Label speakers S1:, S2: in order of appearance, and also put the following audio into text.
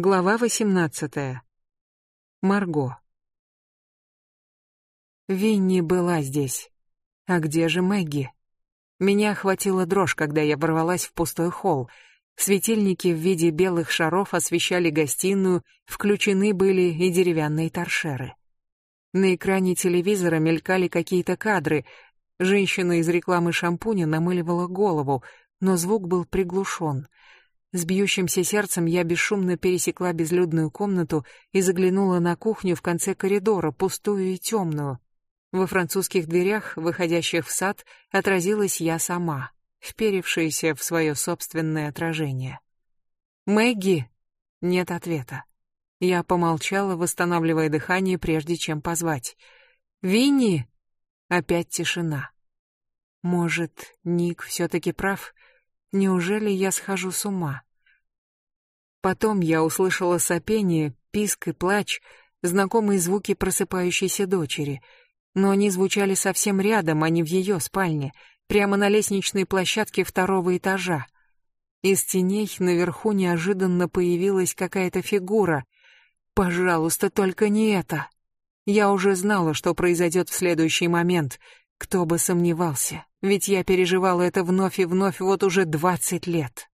S1: Глава 18. Марго. Винни была здесь. А где же Мэгги? Меня охватила дрожь, когда я ворвалась в пустой холл. Светильники в виде белых шаров освещали гостиную, включены были и деревянные торшеры. На экране телевизора мелькали какие-то кадры. Женщина из рекламы шампуня намыливала голову, но звук был приглушен — с бьющимся сердцем я бесшумно пересекла безлюдную комнату и заглянула на кухню в конце коридора, пустую и темную. Во французских дверях, выходящих в сад, отразилась я сама, вперевшаяся в свое собственное отражение. «Мэгги!» Нет ответа. Я помолчала, восстанавливая дыхание, прежде чем позвать. «Винни!» Опять тишина. Может, Ник все-таки прав? Неужели я схожу с ума? Потом я услышала сопение, писк и плач, знакомые звуки просыпающейся дочери. Но они звучали совсем рядом, а не в ее спальне, прямо на лестничной площадке второго этажа. Из теней наверху неожиданно появилась какая-то фигура. Пожалуйста, только не это. Я уже знала, что произойдет в следующий момент. Кто бы сомневался, ведь я переживала это вновь и вновь вот уже двадцать лет.